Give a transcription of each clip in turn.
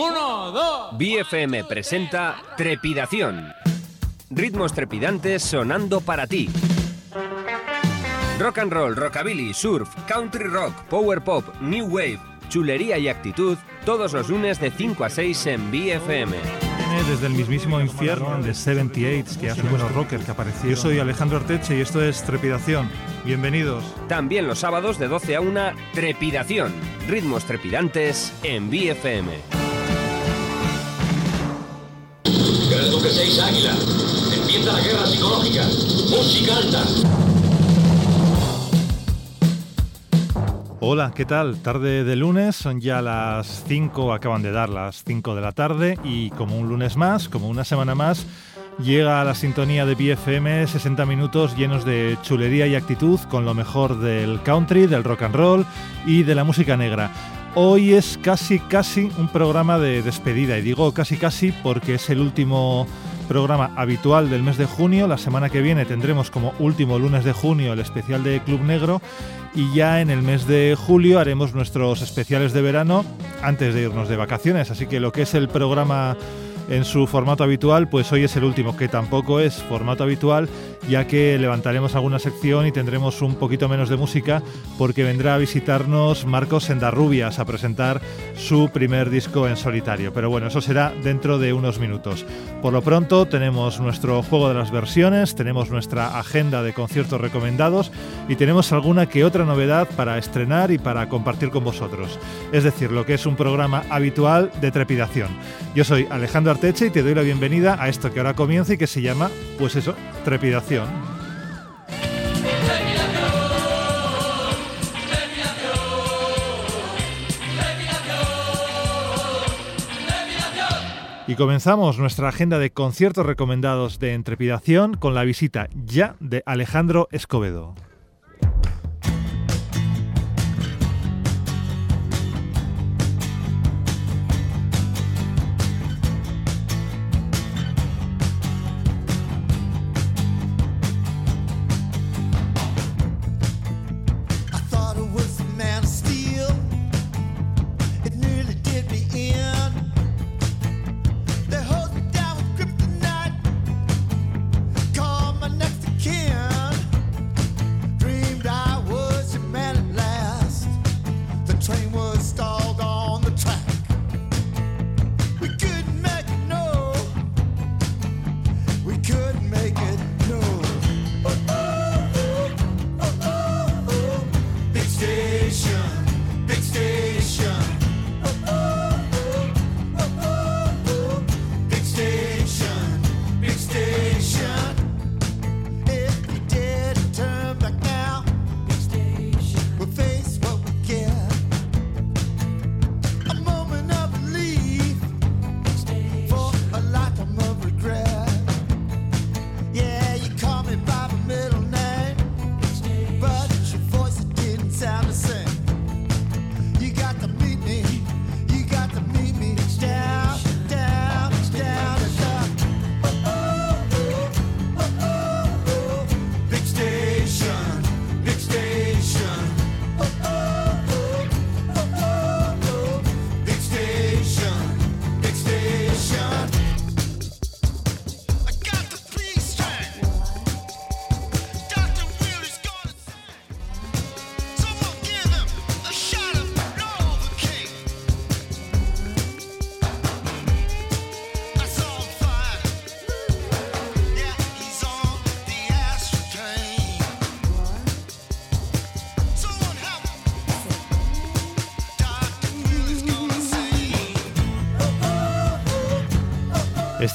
Uno, dos. BFM presenta Trepidación. Ritmos trepidantes sonando para ti. Rock and roll, rockabilly, surf, country rock, power pop, new wave, chulería y actitud, todos los lunes de 5 a 6 en BFM. Viene desde el mismísimo infierno de 78, que hace buenos rocker que apareció. Yo soy Alejandro Arteche y esto es Trepidación. Bienvenidos. También los sábados de 12 a 1, Trepidación. Ritmos trepidantes en BFM. 6 Águila. Empieza la guerra psicológica. Música alta. Hola, ¿qué tal? Tarde de lunes, son ya las 5, acaban de dar las 5 de la tarde y como un lunes más, como una semana más, llega a la sintonía de BFM 60 minutos llenos de chulería y actitud con lo mejor del country, del rock and roll y de la música negra. Hoy es casi casi un programa de despedida y digo casi casi porque es el último programa habitual del mes de junio. La semana que viene tendremos como último lunes de junio el especial de Club Negro y ya en el mes de julio haremos nuestros especiales de verano antes de irnos de vacaciones. Así que lo que es el programa en su formato habitual, pues hoy es el último, que tampoco es formato habitual, ya que levantaremos alguna sección y tendremos un poquito menos de música, porque vendrá a visitarnos Marcos Sendarrubias a presentar su primer disco en solitario. Pero bueno, eso será dentro de unos minutos. Por lo pronto tenemos nuestro juego de las versiones, tenemos nuestra agenda de conciertos recomendados y tenemos alguna que otra novedad para estrenar y para compartir con vosotros. Es decir, lo que es un programa habitual de trepidación. Yo soy Alejandro Arteche y te doy la bienvenida a esto que ahora comienza y que se llama, pues eso, trepidación. Y comenzamos nuestra agenda de conciertos recomendados de Entrepidación con la visita ya de Alejandro Escobedo.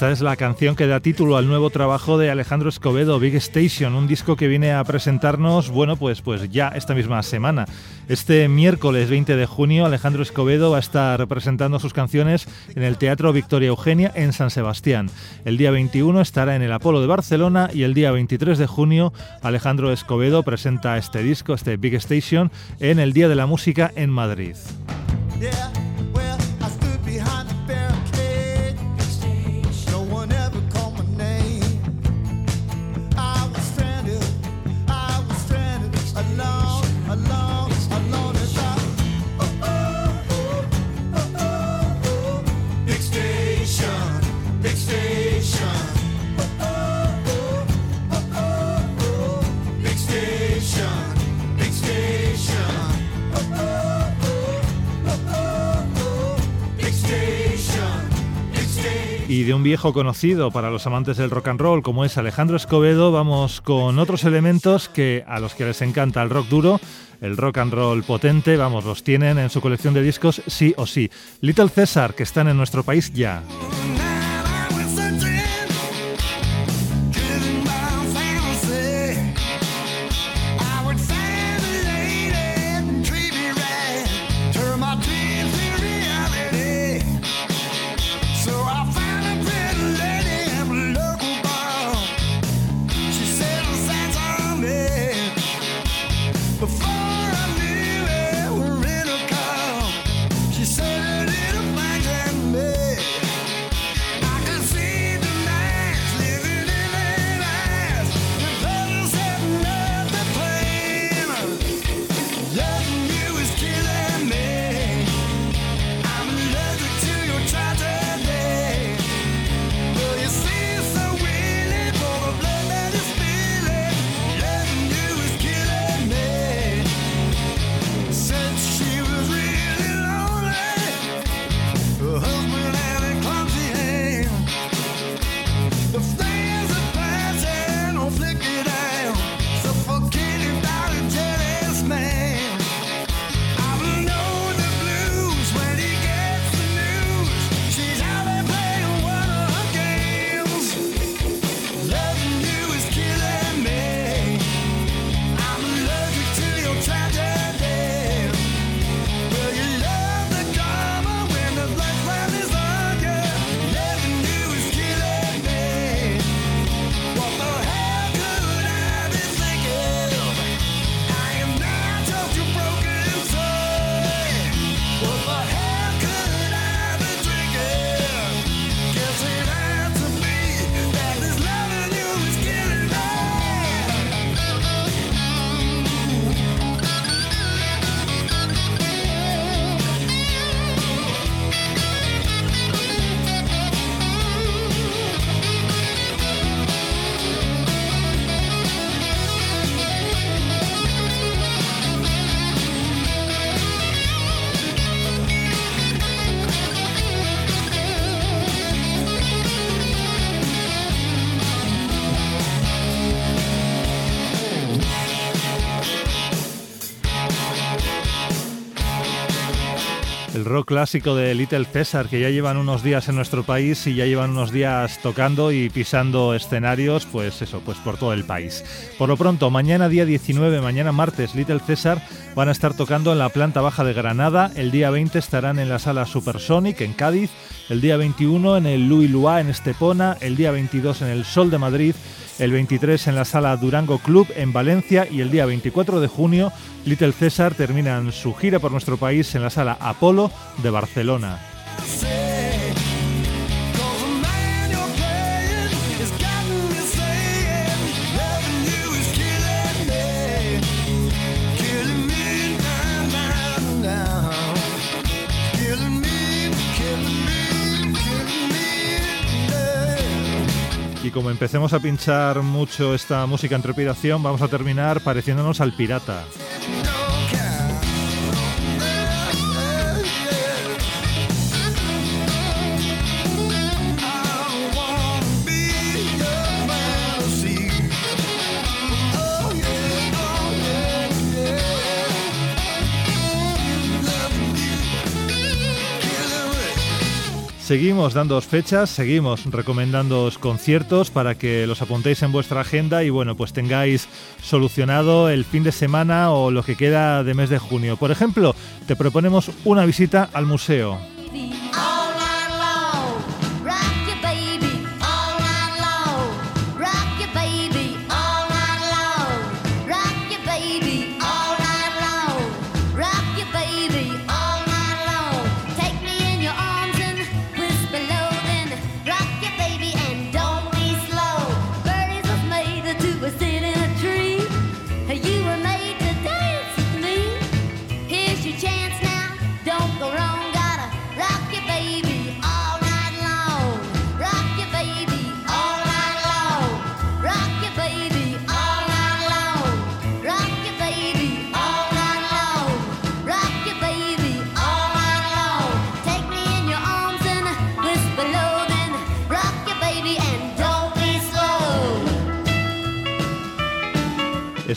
Esta es la canción que da título al nuevo trabajo de Alejandro Escobedo, Big Station, un disco que viene a presentarnos, bueno, pues, pues ya esta misma semana. Este miércoles 20 de junio, Alejandro Escobedo va a estar presentando sus canciones en el Teatro Victoria Eugenia en San Sebastián. El día 21 estará en el Apolo de Barcelona y el día 23 de junio, Alejandro Escobedo presenta este disco, este Big Station, en el Día de la Música en Madrid. Y de un viejo conocido para los amantes del rock and roll como es Alejandro Escobedo, vamos con otros elementos que a los que les encanta el rock duro, el rock and roll potente, vamos, los tienen en su colección de discos sí o sí. Little César, que están en nuestro país ya. Clásico de Little César, que ya llevan unos días en nuestro país y ya llevan unos días tocando y pisando escenarios, pues eso, pues por todo el país. Por lo pronto, mañana día 19, mañana martes, Little César van a estar tocando en la planta baja de Granada, el día 20 estarán en la sala Supersonic en Cádiz, el día 21 en el Louis Lua en Estepona, el día 22 en el Sol de Madrid, el 23 en la sala Durango Club en Valencia y el día 24 de junio Little César terminan su gira por nuestro país en la sala Apolo de Barcelona. Como empecemos a pinchar mucho esta música en trepidación, vamos a terminar pareciéndonos al pirata. Seguimos dando fechas, seguimos recomendando conciertos para que los apuntéis en vuestra agenda y bueno, pues tengáis solucionado el fin de semana o lo que queda de mes de junio. Por ejemplo, te proponemos una visita al museo.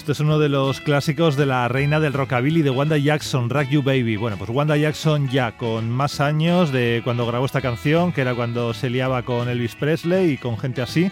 Es uno de los clásicos de la reina del rockabilly de Wanda Jackson, Rock You Baby. Bueno, pues Wanda Jackson ya con más años de cuando grabó esta canción, que era cuando se liaba con Elvis Presley y con gente así,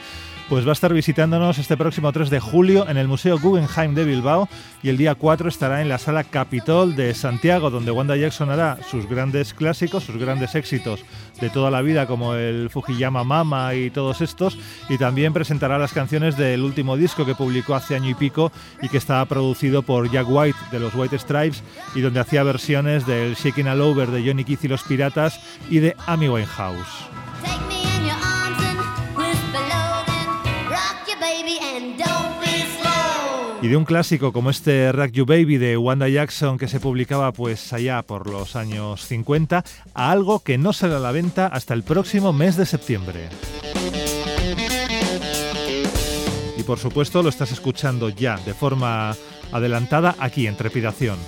pues va a estar visitándonos este próximo 3 de julio en el Museo Guggenheim de Bilbao y el día 4 estará en la Sala Capitol de Santiago, donde Wanda Jackson hará sus grandes clásicos, sus grandes éxitos de toda la vida, como el Fujiyama Mama y todos estos, y también presentará las canciones del último disco que publicó hace año y pico y que estaba producido por Jack White de los White Stripes y donde hacía versiones del Shaking All Over de Johnny Keith y los Piratas y de Amy Winehouse. Y de un clásico como este Rock You Baby de Wanda Jackson que se publicaba pues allá por los años 50 a algo que no sale a la venta hasta el próximo mes de septiembre. Y por supuesto lo estás escuchando ya de forma adelantada aquí en Trepidación.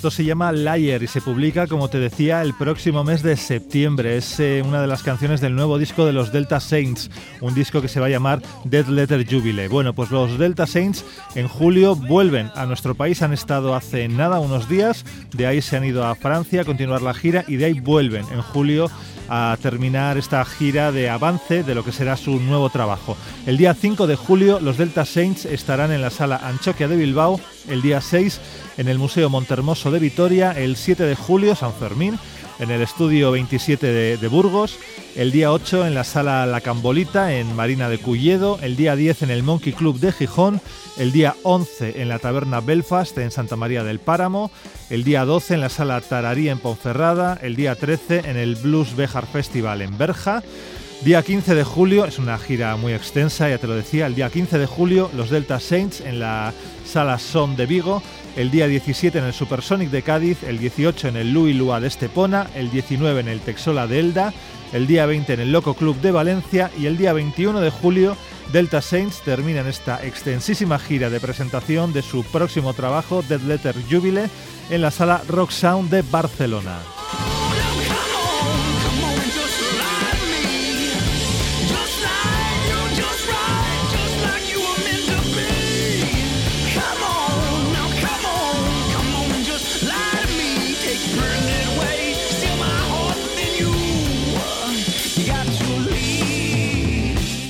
Esto se llama Liar y se publica, como te decía, el próximo mes de septiembre. Es eh, una de las canciones del nuevo disco de los Delta Saints, un disco que se va a llamar Dead Letter Jubilee. Bueno, pues los Delta Saints en julio vuelven a nuestro país, han estado hace nada, unos días, de ahí se han ido a Francia a continuar la gira y de ahí vuelven en julio a terminar esta gira de avance de lo que será su nuevo trabajo. El día 5 de julio los Delta Saints estarán en la sala Anchoquia de Bilbao, el día 6 en el Museo Montermoso de Vitoria, el 7 de julio San Fermín, en el estudio 27 de, Burgos, el día 8 en la sala La Cambolita en Marina de Culledo, el día 10 en el Monkey Club de Gijón, el día 11 en la Taberna Belfast en Santa María del Páramo, el día 12 en la sala Tararí en Ponferrada, el día 13 en el Blues Bejar Festival en Berja, Día 15 de julio, es una gira muy extensa, ya te lo decía, el día 15 de julio los Delta Saints en la sala Son de Vigo, el día 17 en el Supersonic de Cádiz, el 18 en el Louis Lua de Estepona, el 19 en el Texola de Elda, el día 20 en el Loco Club de Valencia y el día 21 de julio Delta Saints terminan esta extensísima gira de presentación de su próximo trabajo Dead Letter Jubilee en la sala Rock Sound de Barcelona.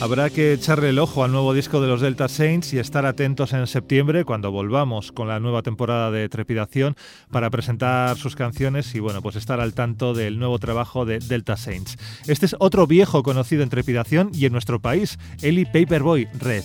Habrá que echarle el ojo al nuevo disco de los Delta Saints y estar atentos en septiembre cuando volvamos con la nueva temporada de Trepidación para presentar sus canciones y bueno, pues estar al tanto del nuevo trabajo de Delta Saints. Este es otro viejo conocido en Trepidación y en nuestro país, Eli Paperboy Red.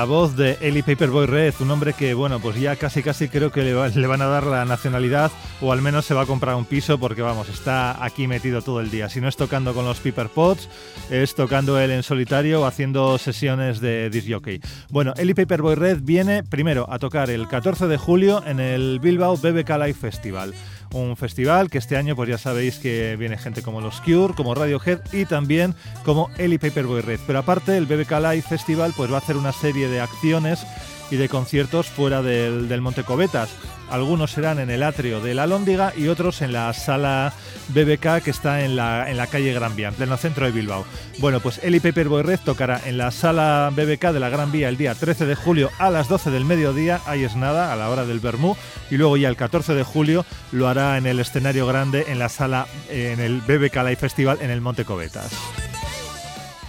La voz de Eli Paperboy Red, un hombre que, bueno, pues ya casi casi creo que le, le van a dar la nacionalidad o al menos se va a comprar un piso porque, vamos, está aquí metido todo el día. Si no es tocando con los Piper Pots, es tocando él en solitario o haciendo sesiones de disc jockey. Bueno, Eli Paperboy Red viene primero a tocar el 14 de julio en el Bilbao BBK Live Festival. Un festival que este año, pues ya sabéis que viene gente como los Cure, como Radiohead y también como Eli Paperboy Red. Pero aparte, el BBK Live Festival pues va a hacer una serie de acciones y de conciertos fuera del, del Monte Cobetas. Algunos serán en el atrio de la Lóndiga y otros en la sala BBK que está en la, en la calle Gran Vía, en pleno centro de Bilbao. Bueno, pues Eli Paperboy Red tocará en la sala BBK de la Gran Vía el día 13 de julio a las 12 del mediodía, ahí es nada, a la hora del Bermú, y luego ya el 14 de julio lo hará en el escenario grande en la sala, eh, en el BBK Live Festival en el Monte Cobetas.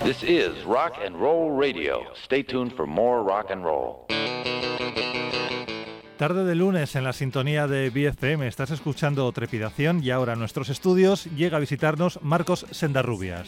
This. Tarde de lunes en la sintonía de BFM estás escuchando Trepidación y ahora a nuestros estudios. Llega a visitarnos Marcos Sendarrubias.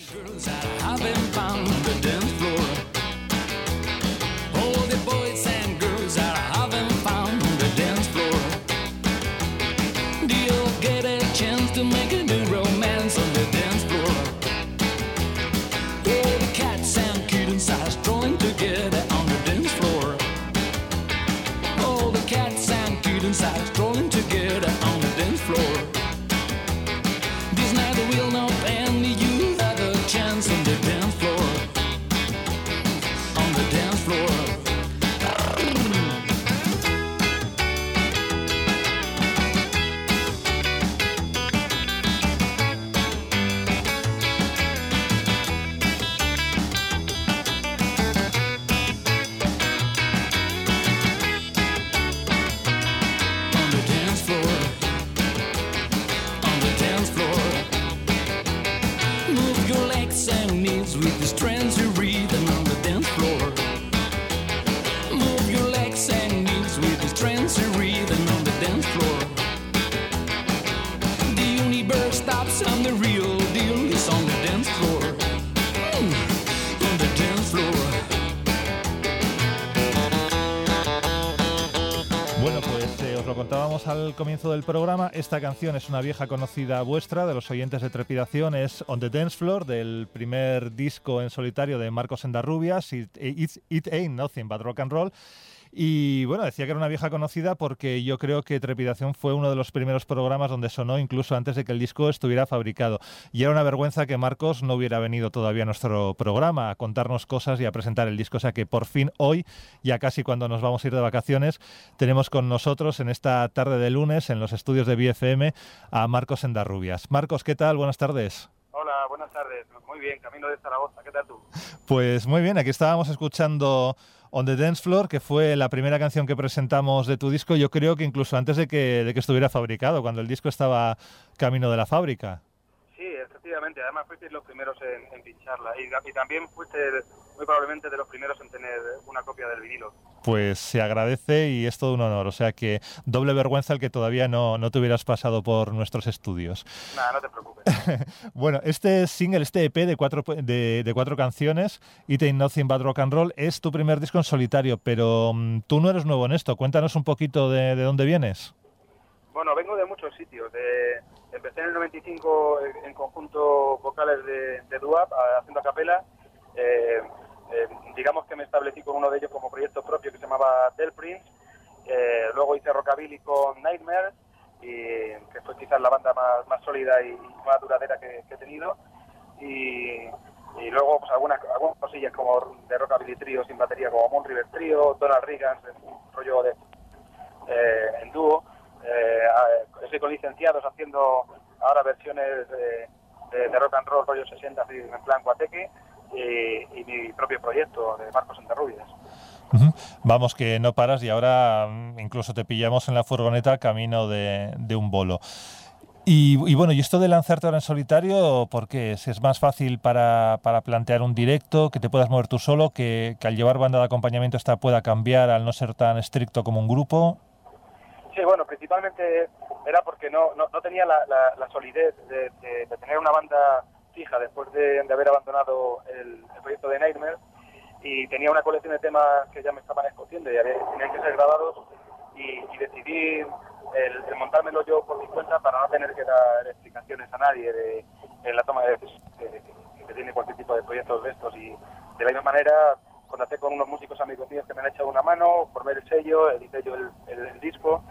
Al comienzo del programa. Esta canción es una vieja conocida vuestra, de los oyentes de Trepidación. Es On the Dance Floor, del primer disco en solitario de Marcos Endarrubias, It, It- It Ain't Nothing But Rock and Roll. Y bueno, decía que era una vieja conocida porque yo creo que Trepidación fue uno de los primeros programas donde sonó incluso antes de que el disco estuviera fabricado. Y era una vergüenza que Marcos no hubiera venido todavía a nuestro programa a contarnos cosas y a presentar el disco. O sea que por fin hoy, ya casi cuando nos vamos a ir de vacaciones, tenemos con nosotros en esta tarde de lunes en los estudios de BFM a Marcos Endarrubias. Marcos, ¿qué tal? Buenas tardes. Hola, buenas tardes. Muy bien, camino de Zaragoza. ¿Qué tal tú? Pues muy bien, aquí estábamos escuchando On the Dance Floor, que fue la primera canción que presentamos de tu disco, yo creo que incluso antes de que, de que estuviera fabricado, cuando el disco estaba camino de la fábrica. Efectivamente. Además fuisteis los primeros en, en pincharla. Y, y también fuiste muy probablemente de los primeros en tener una copia del vinilo. Pues se agradece y es todo un honor. O sea que doble vergüenza el que todavía no, no te hubieras pasado por nuestros estudios. Nada, no te preocupes. Bueno, este single, este EP de cuatro, de, de cuatro canciones, It Ain't Nothing But Rock and Roll, es tu primer disco en solitario, pero mm, tú no eres nuevo en esto. Cuéntanos un poquito de, de dónde vienes. Bueno, vengo de muchos sitios. De, empecé en el 95 en, en conjunto vocales de, de Duap, haciendo a capela. Eh, eh, digamos que me establecí con uno de ellos como proyecto propio que se llamaba Del Prince. Eh, luego hice Rockabilly con Nightmares, y, que fue quizás la banda más, sólida y, más duradera que, he tenido. Y, luego pues algunas, algunas cosillas como de Rockabilly Trio sin batería, como Moon River Trio, Donald Reagan, un rollo de, eh, en dúo. Eh, estoy con licenciados haciendo ahora versiones de, rock and roll rollo 60 así, en plan guateque y, mi propio proyecto de Marcos Enterrubias. Vamos, que no paras y ahora mm, incluso te pillamos en la furgoneta camino de, de un bolo. Y, y bueno, ¿y esto de lanzarte ahora en solitario, por qué? ¿Si es más fácil para, para plantear un directo, que te puedas mover tú solo, que, que al llevar banda de acompañamiento esta pueda cambiar al no ser tan estricto como un grupo? Principalmente era porque no, no, no tenía la, la- la solidez de, de- de tener una banda fija después de, de haber abandonado el, el proyecto de Nightmare. Y tenía una colección de temas que ya me estaban escogiendo y había- tenían que ser grabados. Y, y decidí el, el montármelo yo por mi cuenta para no tener que dar explicaciones a nadie de, la toma de decisiones que, que tiene cualquier tipo de proyectos de estos. Y de la misma manera contacté con unos músicos amigos míos que me han echado una mano, formé el sello, edité yo el, el- el disco.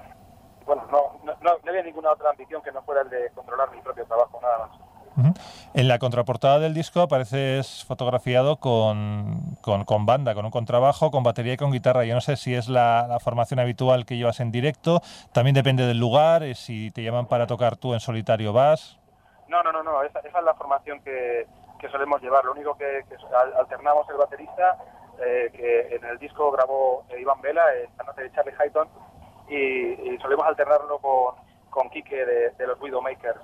Bueno, no, no, no- había ninguna otra ambición que no fuera el de controlar mi propio trabajo, nada más. En la contraportada del disco apareces fotografiado con, con- con banda, con un contrabajo, con batería y con guitarra. Yo no sé si es la, la formación habitual que llevas en directo, también depende del lugar, eh, si te llaman para tocar tú en solitario vas. No, no, no, no, esa, esa es la formación que, que solemos llevar. Lo único que, que al- alternamos el baterista, eh, que en el disco grabó Iván Vela, eh, esta noche de Charlie Hayton, y, y solemos alternarlo con, con Quique de, de los Widowmakers.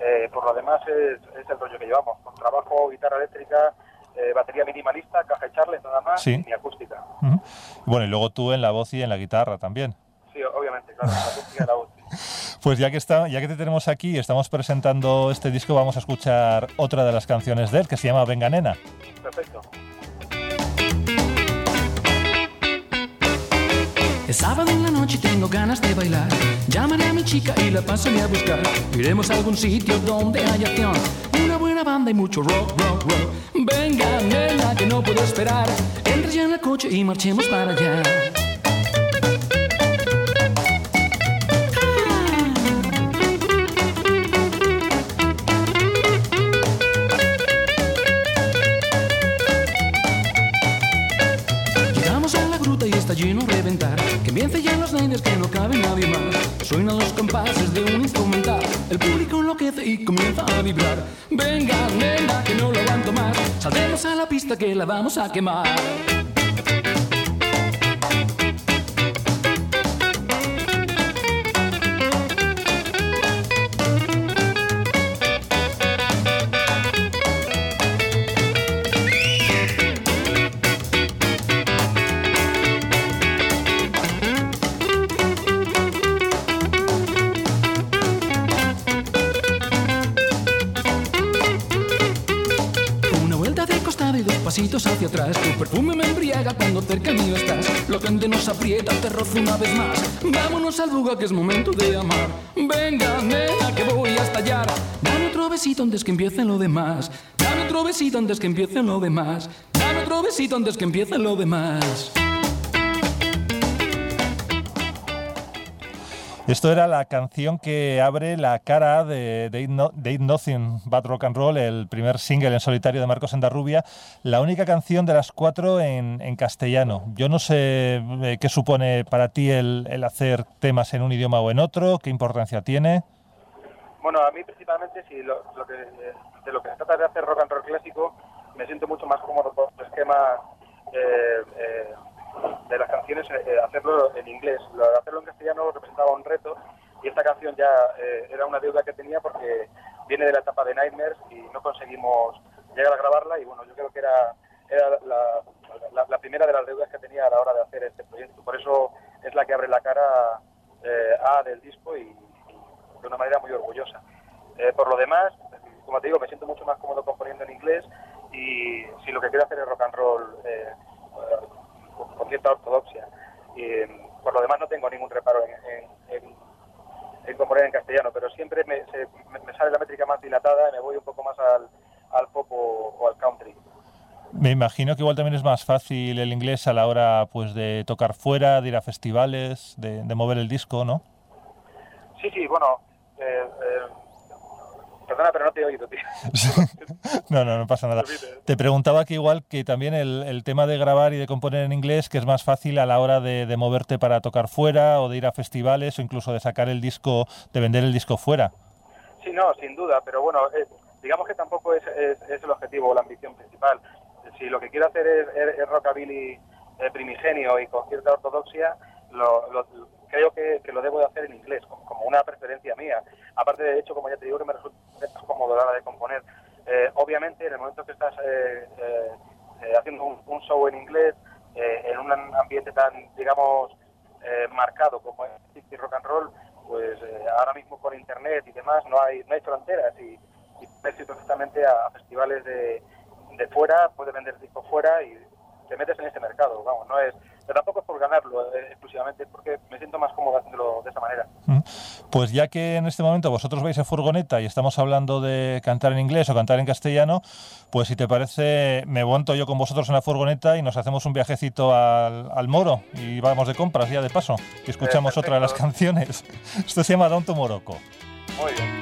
Eh, por lo demás es, es el rollo que llevamos, con trabajo, guitarra eléctrica, eh, batería minimalista, caja de Charles nada más Sí. y acústica. Ujú. Bueno, y luego tú en la voz y en la guitarra también. Sí, obviamente, claro, la acústica y la voz. Pues ya que, está, ya que te tenemos aquí y estamos presentando este disco, vamos a escuchar otra de las canciones de él, que se llama Venga Nena. Perfecto. Es sábado en la noche y tengo ganas de bailar. Llamaré a mi chica y la pasaré a buscar. Iremos a algún sitio donde haya acción. Una buena banda y mucho rock, rock, rock. Venga, nena, que no puedo esperar. Entra ya en el coche y marchemos para allá. Venga, nena, que no lo aguanto más. Saltemos a la pista que la vamos a quemar. Nos aprieta te rozo una vez más. Vámonos al lugar que es momento de amar. Venga, nena, que voy a estallar. Dame otro besito antes que empiece lo demás. Dame otro besito antes que empiece lo demás. Dame otro besito antes que empiece lo demás. Esto era la canción que abre la cara de, de, Ain't No- Nothing Bad Rock and Roll, el primer single en solitario de Marcos Endarrubia, la única canción de las cuatro en, castellano. Yo no sé eh, qué supone para ti el, hacer temas en un idioma o en otro, qué importancia tiene. Bueno, a mí principalmente, si lo, que, de lo que se trata de hacer rock and roll clásico, me siento mucho más cómodo con el esquema eh, eh, de las canciones, eh, hacerlo en inglés. Hacerlo en castellano representaba un reto y esta canción ya eh, era una deuda que tenía porque viene de la etapa de Nightmares y no conseguimos llegar a grabarla y bueno, yo creo que era, era la, la- la primera de las deudas que tenía a la hora de hacer este proyecto. Por eso es la que abre la cara eh, A del disco y, y de una manera muy orgullosa. Eh, por lo demás, como te digo, me siento mucho más cómodo componiendo en inglés y si lo que quiero hacer es rock and roll con, cierta ortodoxia. Y, eh, por lo demás no tengo ningún reparo en, en- en- en componer en castellano, pero siempre me, se- me- me sale la métrica más dilatada y me voy un poco más al, al pop o, o al country. Me imagino que igual también es más fácil el inglés a la hora pues de tocar fuera, de ir a festivales, de, de mover el disco, ¿no? Sí, sí, bueno, eh, eh, perdona, pero no te he oído, tío. no, no, no pasa nada. Te preguntaba que igual que también el, el tema de grabar y de componer en inglés, que es más fácil a la hora de, de moverte para tocar fuera o de ir a festivales o incluso de sacar el disco, de vender el disco fuera. Sí, no, sin duda, pero bueno, eh, digamos que tampoco es, es- es el objetivo o la ambición principal. Si lo que quiero hacer es, es- es rockabilly eh, primigenio y con cierta ortodoxia, lo, lo- creo que, que lo debo de hacer en inglés, como, como una preferencia mía. Aparte, de hecho, como ya te digo, que me resulta más cómodo la hora de componer. Eh, obviamente, en el momento que estás eh, eh, eh, haciendo un, show en inglés, en un ambiente tan, digamos, marcado como es el rock and roll, pues ahora mismo con internet y demás no hay no hay fronteras y, y perfectamente a, a festivales de, de fuera, puedes vender discos fuera y te metes en ese mercado, vamos, no es, tampoco es por ganarlo eh, exclusivamente, es porque me siento más cómodo haciéndolo de esa manera. Pues ya que en este momento vosotros vais en furgoneta y estamos hablando de cantar en inglés o cantar en castellano, pues si te parece, me monto yo con vosotros en la furgoneta y nos hacemos un viajecito al, al Moro y vamos de compras ya de paso, y escuchamos otra de las canciones. Esto se llama Down to Morocco. Muy bien.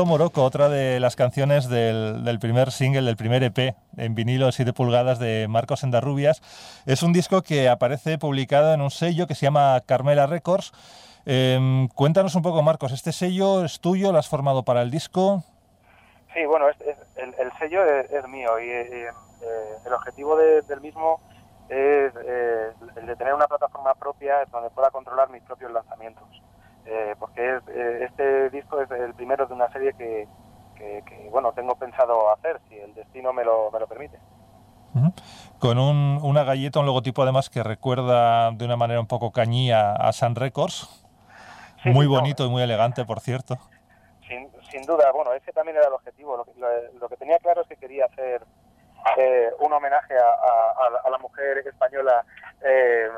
Down to Morocco, otra de las canciones del, del primer single, del primer EP en vinilo de 7 pulgadas de Marcos Endarrubias. Es un disco que aparece publicado en un sello que se llama Carmela Records. Em, cuéntanos un poco, Marcos, ¿este sello es tuyo? ¿Lo has formado para el disco? Sí, bueno, es- es- el, el sello es, es mío y eh, eh, el objetivo de- del mismo es eh, el de tener una plataforma propia donde pueda controlar mis propios lanzamientos. Eh, porque es, eh, este disco es el primero de una serie que, que- que, bueno, tengo pensado hacer, si el destino me lo, me lo permite. Con un- una galleta, un logotipo además que recuerda de una manera un poco cañía a Sun Records. Sí, muy sí, no, bonito y muy elegante, por cierto. sin, sin duda, bueno, ese también era el objetivo. Lo que, lo- lo que tenía claro es que quería hacer eh, un homenaje a, a- a a la mujer española eh,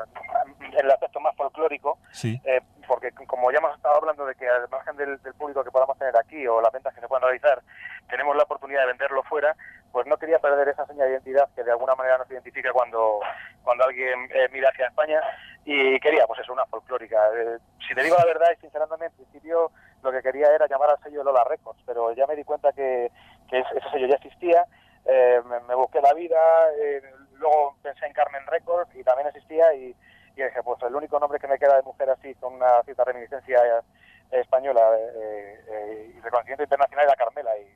en el aspecto más folclórico, Sí. eh, porque como ya hemos estado hablando de que al margen del, del público que podamos tener aquí o las ventas que se puedan realizar, tenemos la oportunidad de venderlo fuera, pues no quería perder esa señal de identidad que de alguna manera nos identifica cuando, cuando alguien eh, mira hacia España y quería, pues eso, una folclórica. Eh, si te digo la verdad y sinceramente, en principio lo que quería era llamar al sello Lola Records, pero ya me di cuenta que, que es- ese sello ya existía, eh, me, me busqué la vida, eh, luego pensé en Carmen Records y también existía y, y dije, pues el único nombre que me queda de mujer así, con una cierta reminiscencia eh, española eh, eh, y reconocimiento internacional era Carmela y,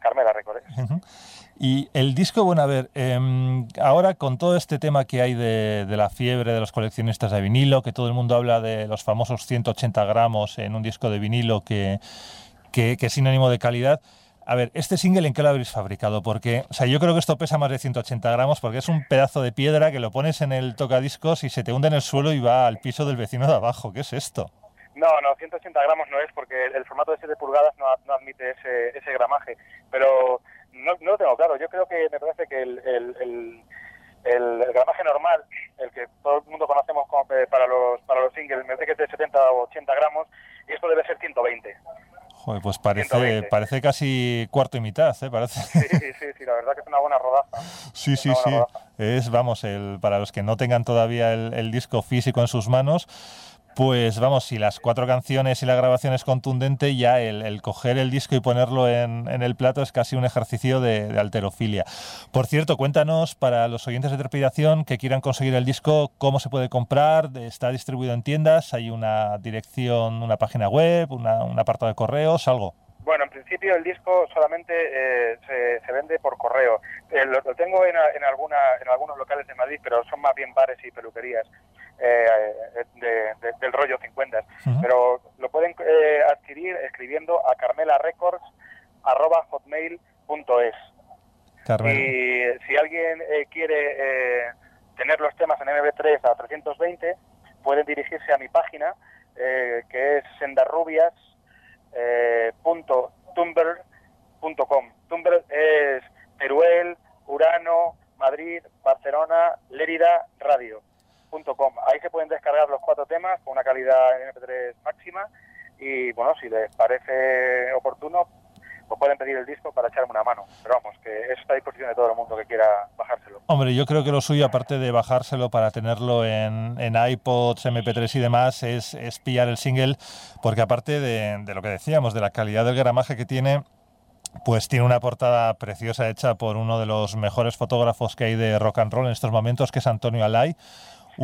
Carmela Records. Ujú. Y el disco, bueno, a ver, em, ahora con todo este tema que hay de, de la fiebre de los coleccionistas de vinilo, que todo el mundo habla de los famosos 180 gramos en un disco de vinilo que, que, que es sinónimo de calidad, A ver, ¿este single en qué lo habréis fabricado? Porque, o sea, yo creo que esto pesa más de 180 gramos porque es un pedazo de piedra que lo pones en el tocadiscos y se te hunde en el suelo y va al piso del vecino de abajo. ¿Qué es esto? No, no, 180 gramos no es porque el, formato de 7 pulgadas no, admite ese, ese gramaje, pero no, no lo tengo claro. Yo creo que me parece que el, el, el, el- el gramaje normal, el que todo el mundo conocemos como, eh, para los para los singles, me parece que es de 70 o 80 gramos y esto debe ser 120. Joder, pues parece, 120. parece casi cuarto y mitad, ¿eh? Parece. Sí, sí, sí, la verdad que es una buena rodaza. Sí, sí, sí. Es, vamos, el, para los que no tengan todavía el, el disco físico en sus manos, pues vamos, si las cuatro canciones y la grabación es contundente, ya el, coger el disco y ponerlo en, el plato es casi un ejercicio de, de alterofilia. Por cierto, cuéntanos para los oyentes de trepidación que quieran conseguir el disco, cómo se puede comprar, está distribuido en tiendas, hay una dirección, una página web, una- un apartado de correos, algo. Bueno, en principio el disco solamente eh, se, vende por correo. Eh, lo, tengo en, alguna, en algunos locales de Madrid, pero son más bien bares y peluquerías eh, de- de- del rollo 50. Ujú. Pero lo pueden eh, adquirir escribiendo a carmelarecords.hotmail.es. Carmen. Y si alguien eh, quiere eh, tener los temas en MP3 a 320, pueden dirigirse a mi página, eh, que es sendarrubias eh, punto tumblr punto com. Tumblr es Teruel, Urano, Madrid, Barcelona, Lérida, Radio. punto com. Ahí se pueden descargar los cuatro temas con una calidad MP3 máxima y bueno, si les parece oportuno, pues pueden pedir el disco para echarme una mano. Pero vamos, que eso está a disposición de todo el mundo que quiera bajárselo. Yo creo que lo suyo, aparte de bajárselo para tenerlo en, en iPods, MP3 y demás, es, es pillar el single, porque aparte de lo que decíamos, de la calidad del gramaje que tiene, pues tiene una portada preciosa hecha por uno de los mejores fotógrafos que hay de rock and roll en estos momentos, que es Antonio Alay.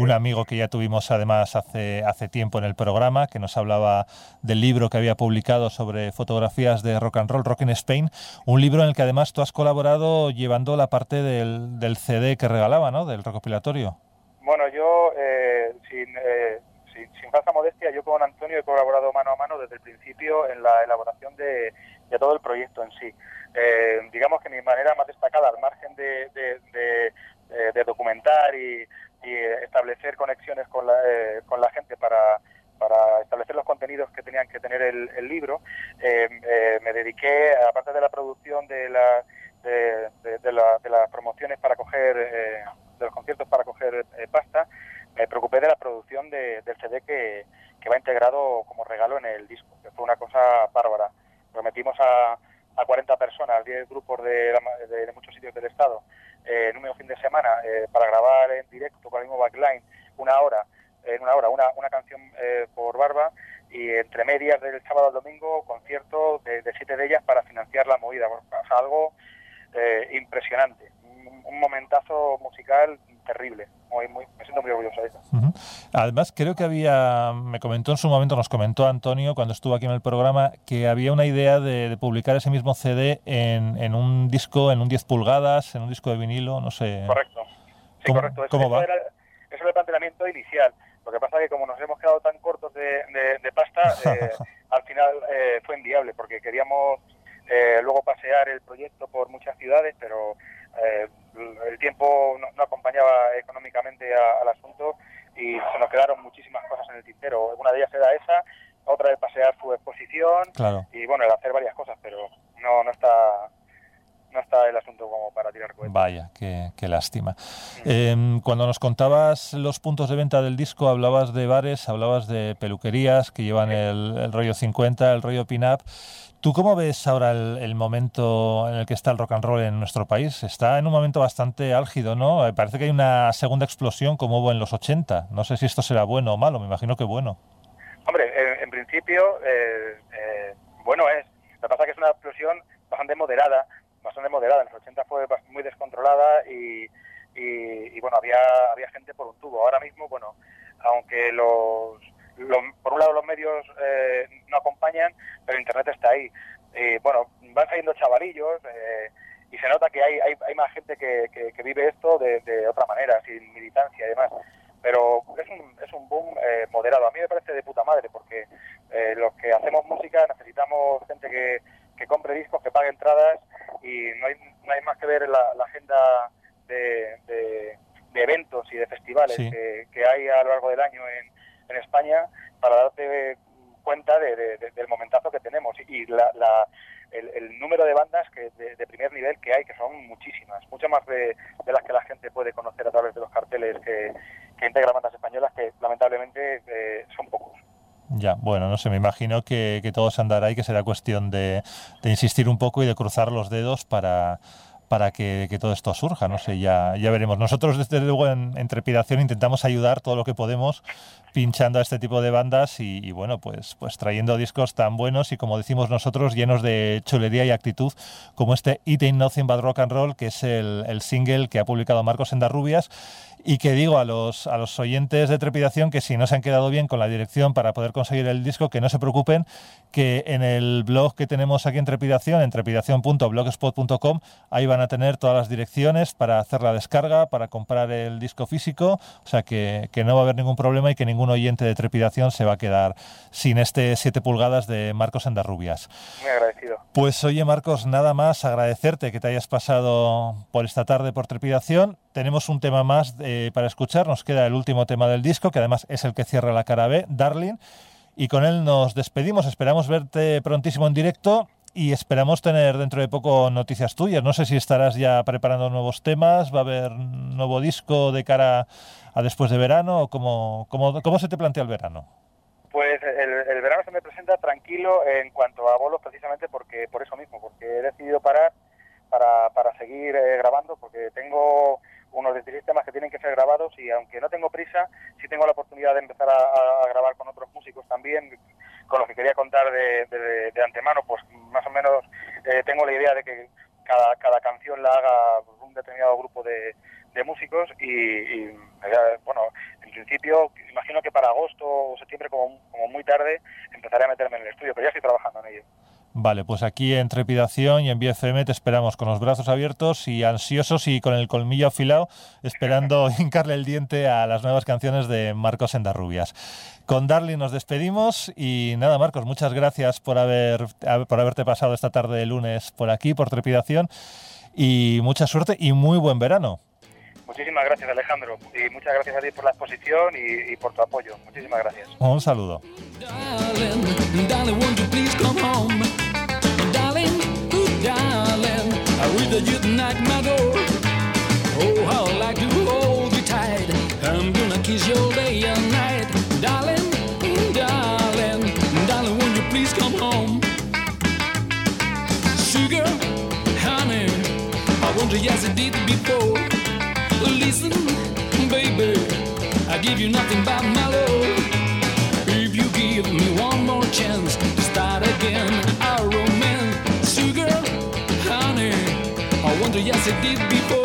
Un amigo que ya tuvimos además hace, hace tiempo en el programa, que nos hablaba del libro que había publicado sobre fotografías de rock and roll, Rock in Spain, un libro en el que además tú has colaborado llevando la parte del, del CD que regalaba, ¿no? Del recopilatorio. Bueno, yo, eh, sin, eh, sin, sin falsa modestia, yo con Antonio he colaborado mano a mano desde el principio en la elaboración de, de todo el proyecto en sí. Eh, digamos que mi manera más destacada, al margen de, de- de documentar y, y, eh, establecer conexiones con la, eh, con la gente para, para establecer los contenidos que tenían que tener el, el libro, eh, me dediqué, aparte de la producción de, la, de, la- de las promociones para coger, de los conciertos para coger pasta, me preocupé de la producción de- del CD que, que va integrado como regalo en el disco, que fue una cosa bárbara. Prometimos a, a 40 personas, 10 grupos de, de- de muchos sitios del Estado, eh, en semana, eh, para grabar en directo con el mismo backline, una hora, en una hora, una, una canción eh, por barba, y entre medias del sábado al domingo, concierto de, de siete de ellas para financiar la movida. O sea, algo eh, impresionante. Un, un momentazo musical terrible. Muy, muy, me siento muy orgulloso de eso. Ujú. Además, creo que había, me comentó en su momento, nos comentó Antonio cuando estuvo aquí en el programa, que había una idea de, de publicar ese mismo CD en, en un disco, en un 10 pulgadas, en un disco de vinilo, no sé. Correcto. Sí, ¿Cómo- correcto. Eso, cómo eso va? era, eso era el planteamiento inicial. Lo que pasa es que como nos hemos quedado tan cortos de, de- de pasta, eh, al final eh, fue inviable porque queríamos eh, luego pasear el proyecto por muchas ciudades, pero eh, el tiempo no, no acompañaba económicamente a- al asunto y se nos quedaron muchísimas cosas en el tintero. Una de ellas era esa, otra el pasear su exposición Claro. y bueno, el hacer varias cosas, pero no, no está no está el asunto como para tirar cohetes. Vaya, qué, qué lástima. Em, cuando nos contabas los puntos de venta del disco, hablabas de bares, hablabas de peluquerías que llevan el, el rollo 50, el rollo pin-up. ¿Tú cómo ves ahora el, el momento en el que está el rock and roll en nuestro país? Está en un momento bastante álgido, ¿no? Eh, Parece que hay una segunda explosión como hubo en los 80. No sé si esto será bueno o malo, me imagino que bueno. Hombre, en, en principio, eh, eh, bueno es. Lo que pasa es que es una explosión bastante moderada, bastante moderada. En los 80 fue muy descontrolada y, y- bueno, había, había gente por un tubo. Ahora mismo, bueno, aunque los, por un lado los medios eh, no acompañan, pero Internet está ahí. Y bueno, van saliendo chavalillos eh, y se nota que hay, hay, hay más gente que, que- que vive esto de, de otra manera, sin militancia y demás pero es un, es un boom eh, moderado. A mí me parece de puta madre porque eh, los que hacemos música necesitamos gente que, que compre discos, que pague entradas hay a lo largo del año en, en España para darte cuenta de- de- de- del momentazo que tenemos y, y la, la- el, el número de bandas que de, de primer nivel que hay, que son muchísimas, muchas más de, de las que la gente puede conocer a través de los carteles que, que integran bandas españolas, que lamentablemente eh, son pocos. Ya, bueno, no sé, me imagino que, todo se andará y que será cuestión de, insistir un poco y de cruzar los dedos para, para que, todo esto surja. No sé, ya, ya veremos. Nosotros, desde luego, en, en Trepidación intentamos ayudar todo lo que podemos pinchando a este tipo de bandas y, y, bueno, pues, pues trayendo discos tan buenos y, como decimos nosotros, llenos de chulería y actitud, como este It Ain't Nothing But Rock and Roll, que es el, el single que ha publicado Marcos Endarrubias y que digo a los, a los oyentes de Trepidación que si no se han quedado bien con la dirección para poder conseguir el disco, que no se preocupen, que en el blog que tenemos aquí en Trepidación, en trepidación.blogspot.com, ahí van a tener todas las direcciones para hacer la descarga, para comprar el disco físico, o sea que, que no va a haber ningún problema y que ningún oyente de Trepidación se va a quedar sin este 7 pulgadas de Marcos Endarrubias. Muy agradecido. Pues oye Marcos, nada más agradecerte que te hayas pasado por esta tarde por Trepidación. Tenemos un tema más eh, para escuchar, nos queda el último tema del disco, que además es el que cierra la cara B, Darling, y con él nos despedimos. Esperamos verte prontísimo en directo y esperamos tener dentro de poco noticias tuyas. No sé si estarás ya preparando nuevos temas, va a haber nuevo disco de cara a después de verano, o cómo, cómo, se te plantea el verano. Pues el, el verano se me presenta tranquilo en cuanto a bolos, precisamente porque por eso mismo, porque he decidido parar para, para seguir eh, grabando, porque tengo unos 16 temas que tienen que ser grabados y aunque no tengo prisa, sí tengo la oportunidad de empezar a, grabar con otros músicos también, con los que quería contar de, de- de antemano, pues más o menos eh, tengo la idea de que cada, cada canción la haga un determinado grupo de, de músicos y, y, eh, bueno, en principio imagino que para agosto o septiembre como, como muy tarde empezaré a meterme en el estudio, pero ya estoy trabajando en ello. Vale, pues aquí en Trepidación y en BFM te esperamos con los brazos abiertos y ansiosos y con el colmillo afilado, esperando hincarle el diente a las nuevas canciones de Marcos Endarrubias. Con Darling nos despedimos y nada, Marcos, muchas gracias por, haber, por haberte pasado esta tarde de lunes por aquí, por Trepidación, y mucha suerte y muy buen verano. Muchísimas gracias Alejandro y muchas gracias a ti por la exposición y, y por tu apoyo. Muchísimas gracias. Un saludo. Darling, I wish that you'd knock my door. Oh, how I like to hold you tight. I'm gonna kiss your day and night. Darling, darling, darling, won't you please come home? Sugar, honey, I want you as I did before. Listen, baby, I give you nothing but my love. If you give me one more chance Wonder yes I did before.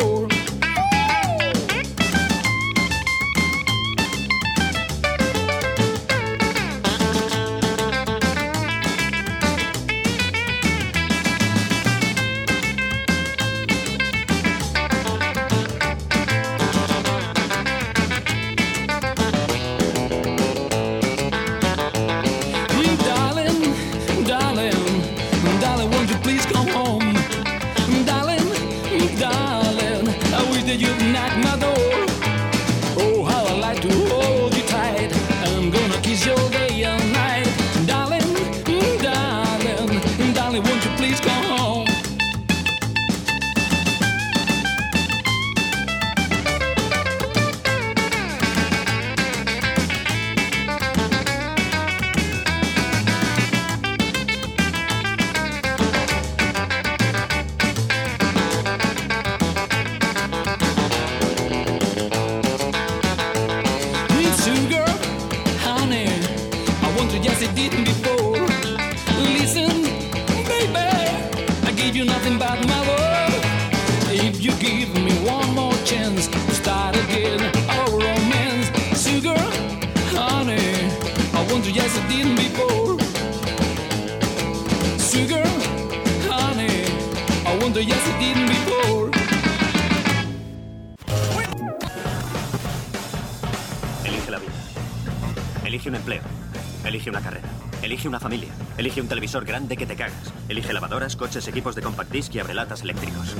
Grande que te cagas. Elige lavadoras, coches, equipos de compact disc y abrelatas eléctricos.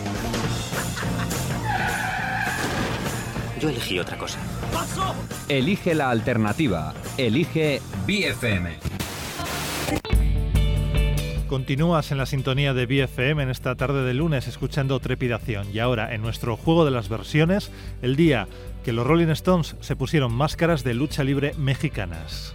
yo elegí otra cosa. Elige la alternativa. Elige BFM. Continúas en la sintonía de BFM en esta tarde de lunes escuchando Trepidación y ahora en nuestro juego de las versiones, el día que los Rolling Stones se pusieron máscaras de lucha libre mexicanas.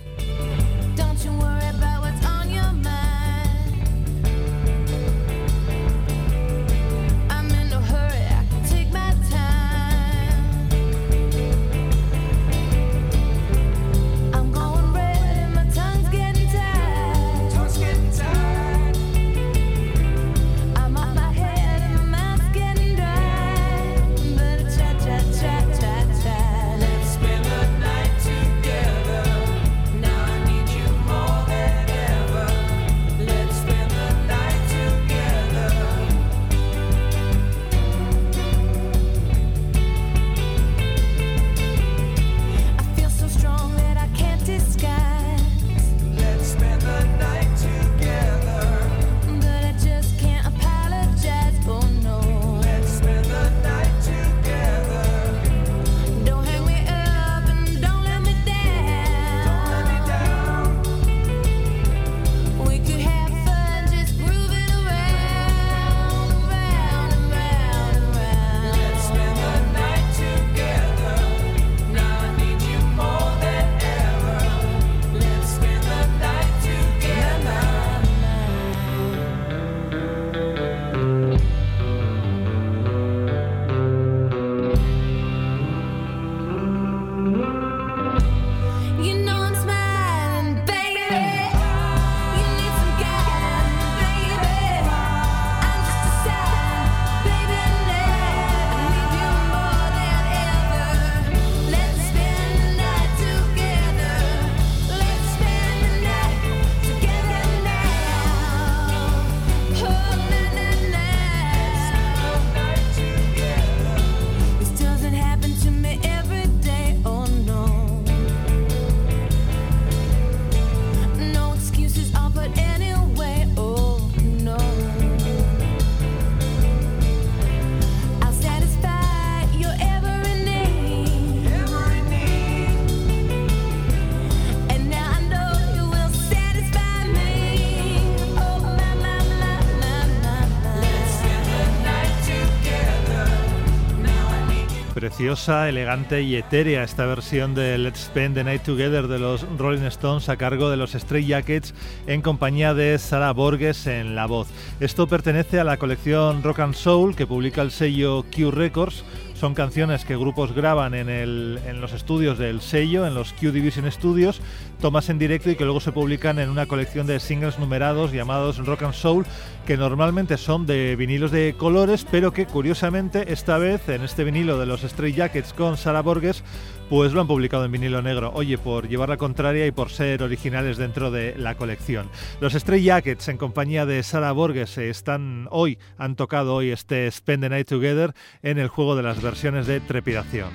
Preciosa, elegante y etérea esta versión de Let's Spend the Night Together de los Rolling Stones a cargo de los Stray Jackets en compañía de Sarah Borges en la voz. Esto pertenece a la colección Rock and Soul que publica el sello Q Records. Son canciones que grupos graban en, los estudios del sello, en los Q Division Studios, tomas en directo y que luego se publican en una colección de singles numerados llamados Rock and Soul, que normalmente son de vinilos de colores, pero que curiosamente esta vez en este vinilo de los Stray Jackets con Sarah Borges, pues lo han publicado en vinilo negro. Oye, por llevar la contraria y por ser originales dentro de la colección. Los Stray Jackets en compañía de Sarah Borges eh, están hoy, han tocado hoy este Spend the Night Together en el juego de las versiones de trepidación.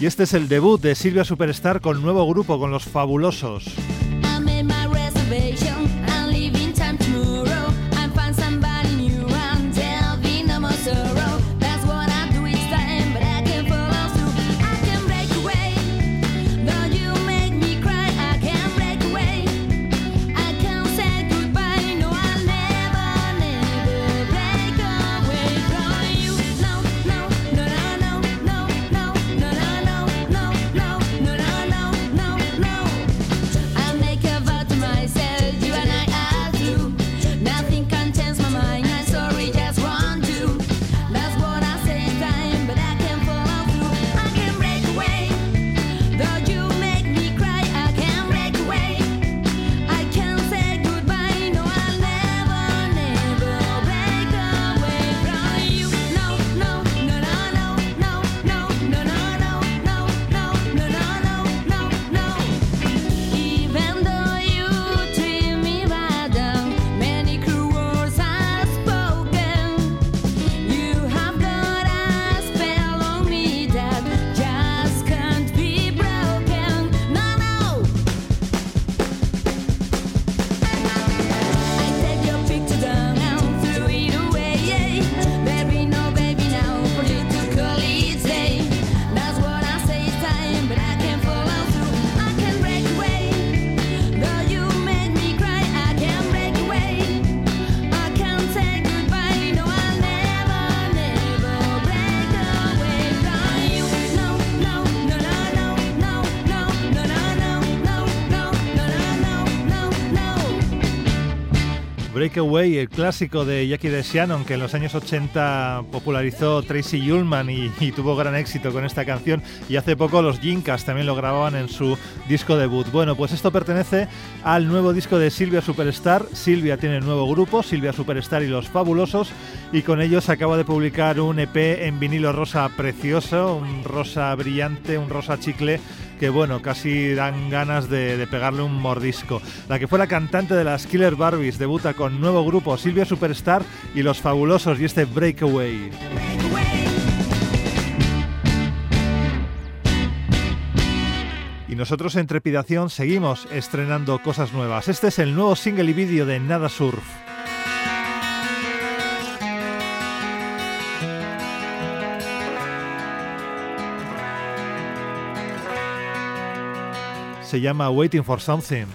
Y este es el debut de Silvia Superstar con nuevo grupo, con los fabulosos. El clásico de Jackie de Shannon, que en los años 80 popularizó Tracy Ullman y, tuvo gran éxito con esta canción. Y hace poco los Jinkas también lo grababan en su disco debut. Bueno, pues esto pertenece al nuevo disco de Silvia Superstar. Silvia tiene un nuevo grupo, Silvia Superstar y los Fabulosos, y con ellos acaba de publicar un EP en vinilo rosa precioso, un rosa brillante, un rosa chicle que bueno, casi dan ganas de, pegarle un mordisco. La que fue la cantante de las Killer Barbies debuta con nuevo grupo Silvia Superstar y los fabulosos y este Breakaway. Y nosotros en Trepidación seguimos estrenando cosas nuevas. Este es el nuevo single y vídeo de Nada Surf. Se llama Waiting for Something.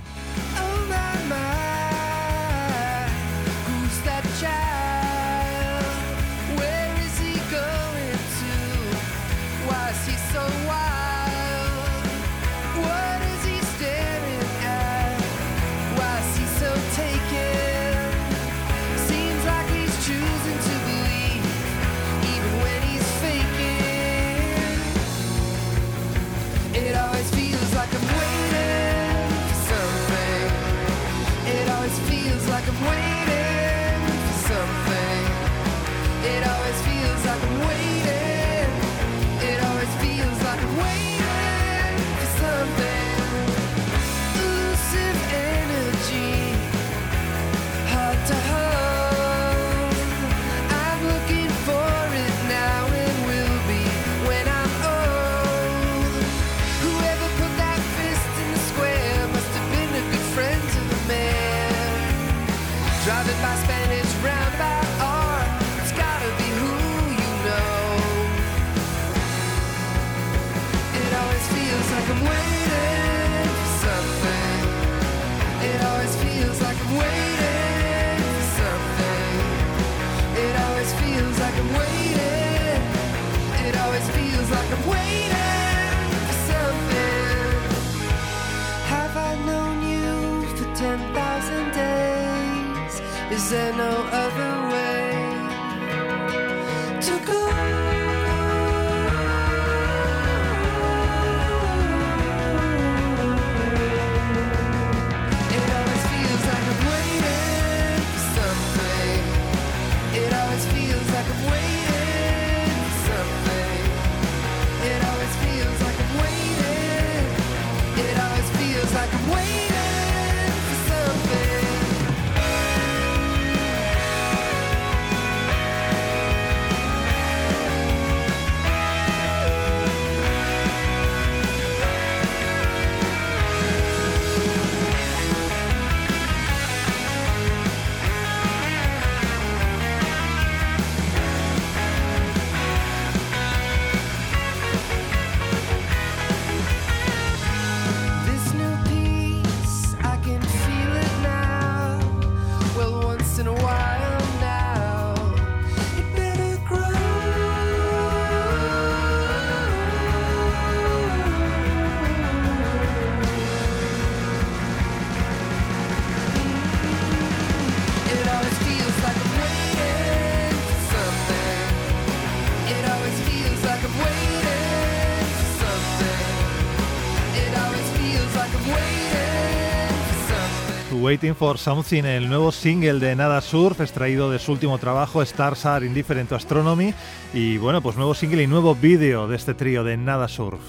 Waiting for Something, el nuevo single de Nada Surf, extraído de su último trabajo, Stars Are Indifferent to Astronomy. Y bueno, pues nuevo single y nuevo vídeo de este trío de Nada Surf.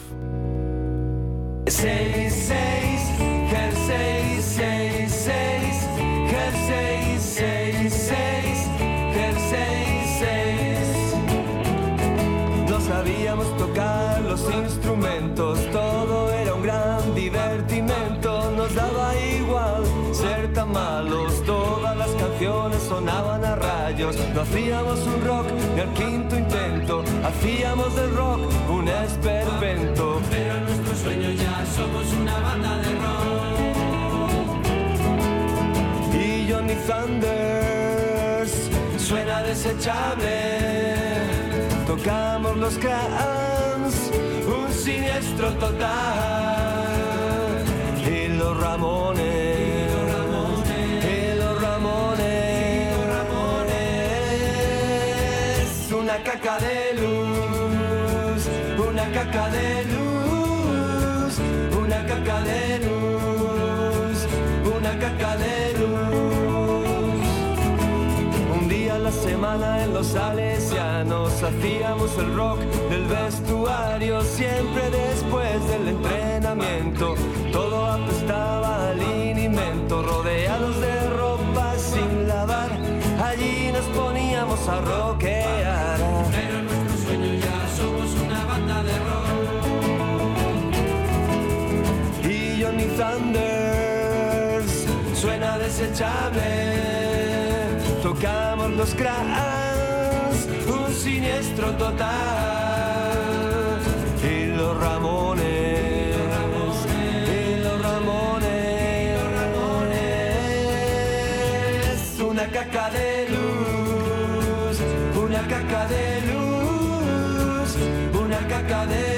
Hacíamos un rock ni al quinto intento, hacíamos del rock un esperpento. Pero nuestro sueño ya somos una banda de rock. Y Johnny Thunders suena desechable. Tocamos los crans, un siniestro total. Caca de luz, una caca de luz, una caca de luz, una caca de luz. Un día a la semana en los salesianos hacíamos el rock del vestuario, siempre después del entrenamiento. Todo apestaba al alimento, rodeados de ropa sin lavar. Allí nos poníamos a rockear. Desechable. Tocamos los cracks, un siniestro total. Y los Ramones, una caca de luz, una caca de luz, una caca de luz.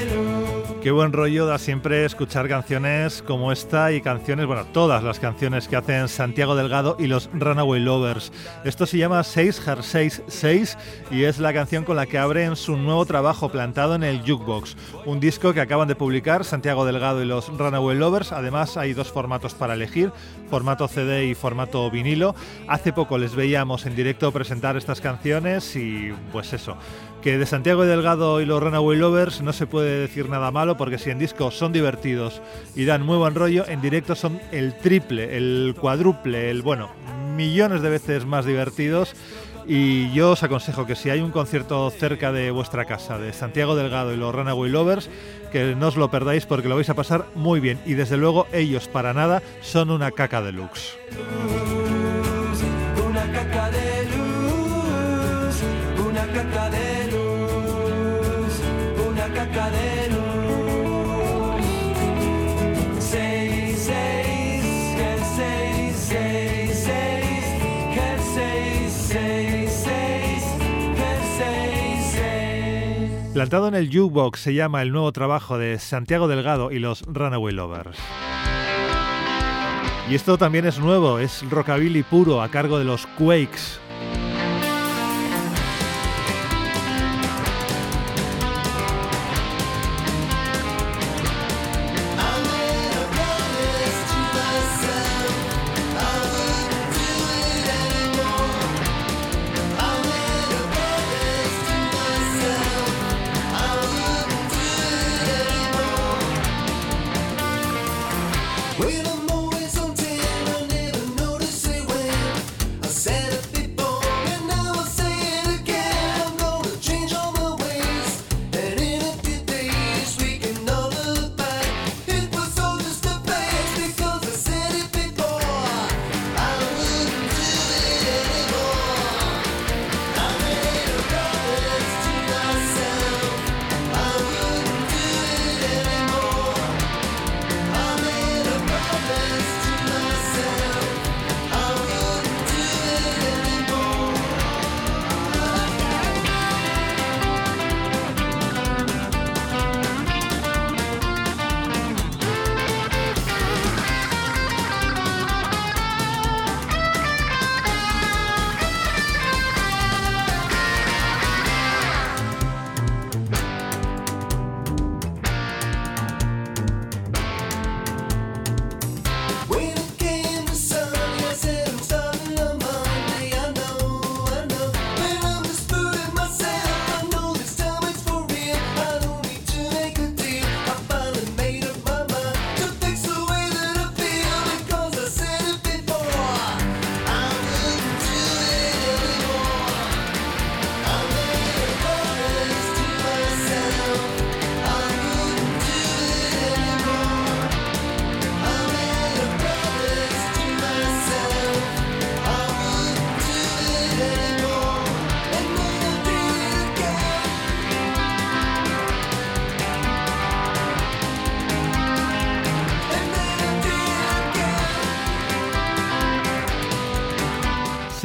Qué buen rollo da siempre escuchar canciones como esta y canciones, bueno, todas las canciones que hacen Santiago Delgado y los Runaway Lovers. Esto se llama 6 Her 6 6 y es la canción con la que abren su nuevo trabajo plantado en el Jukebox, un disco que acaban de publicar Santiago Delgado y los Runaway Lovers. Además hay dos formatos para elegir, formato CD y formato vinilo. Hace poco les veíamos en directo presentar estas canciones y pues eso, que de Santiago Delgado y los Runaway Lovers no se puede decir nada malo porque si en disco son divertidos y dan muy buen rollo, en directo son el triple, el cuádruple, el bueno, millones de veces más divertidos. Y yo os aconsejo que si hay un concierto cerca de vuestra casa de Santiago Delgado y los Runaway Lovers, que no os lo perdáis porque lo vais a pasar muy bien. Y desde luego ellos para nada son una caca deluxe. Plantado en el Jukebox se llama el nuevo trabajo de Santiago Delgado y los Runaway Lovers. Y esto también es nuevo, es rockabilly puro a cargo de los Quakes.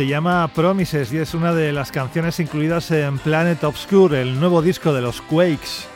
Se llama Promises y es una de las canciones incluidas en Planet Obscure, el nuevo disco de los Quakes.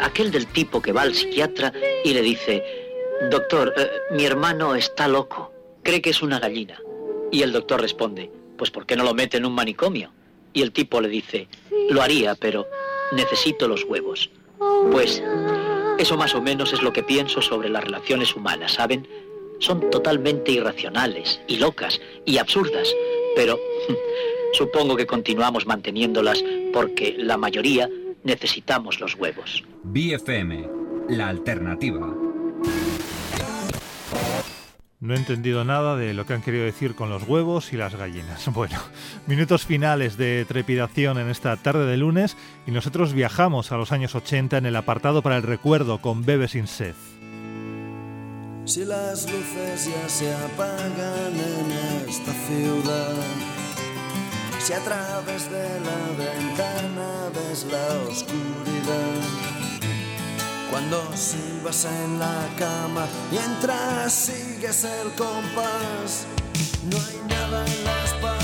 Aquel, del tipo que va al psiquiatra y le dice, doctor, eh, mi hermano está loco, cree que es una gallina. Y el doctor responde, pues ¿por qué no lo mete en un manicomio? Y el tipo le dice, lo haría, pero necesito los huevos. Pues eso más o menos es lo que pienso sobre las relaciones humanas, ¿saben? Son totalmente irracionales y locas y absurdas, pero supongo que continuamos manteniéndolas porque la mayoría necesitamos los huevos. BFM, la alternativa. No he entendido nada de lo que han querido decir con los huevos y las gallinas. Bueno, minutos finales de trepidación en esta tarde de lunes y nosotros viajamos a los años 80 en el apartado para el recuerdo con Bebe sin sed. Si las luces ya se apagan en esta ciudad, si a través de la ventana ves la oscuridad, cuando silbas en la cama mientras sigues el compás, no hay nada en las paredes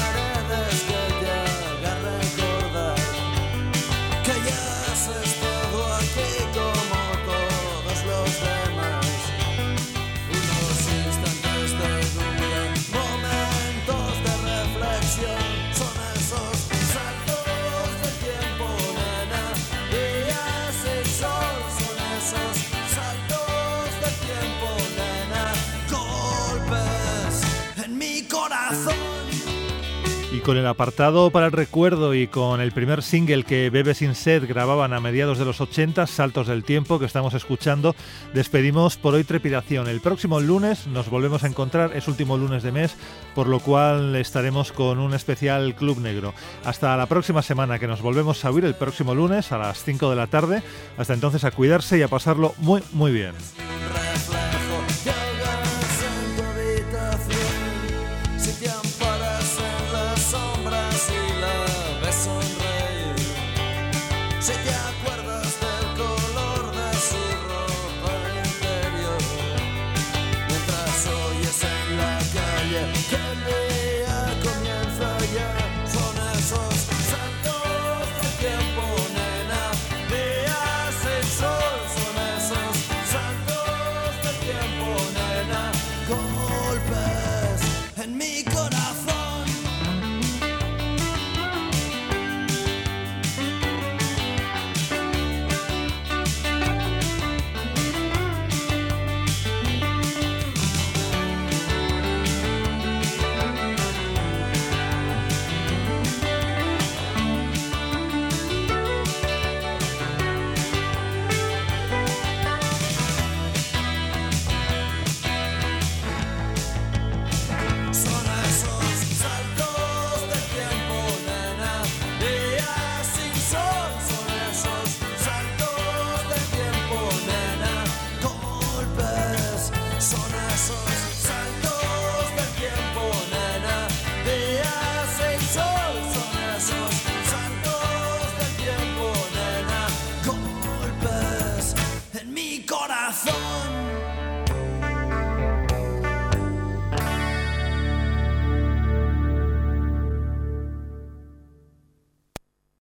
Y con el apartado para el recuerdo y con el primer single que Bebe Sin Sed grababan a mediados de los 80, Saltos del Tiempo, que estamos escuchando, despedimos por hoy Trepidación. El próximo lunes nos volvemos a encontrar, es último lunes de mes, por lo cual estaremos con un especial Club Negro. Hasta la próxima semana, que nos volvemos a oír el próximo lunes a las 5 de la tarde. Hasta entonces a cuidarse y a pasarlo muy, muy bien.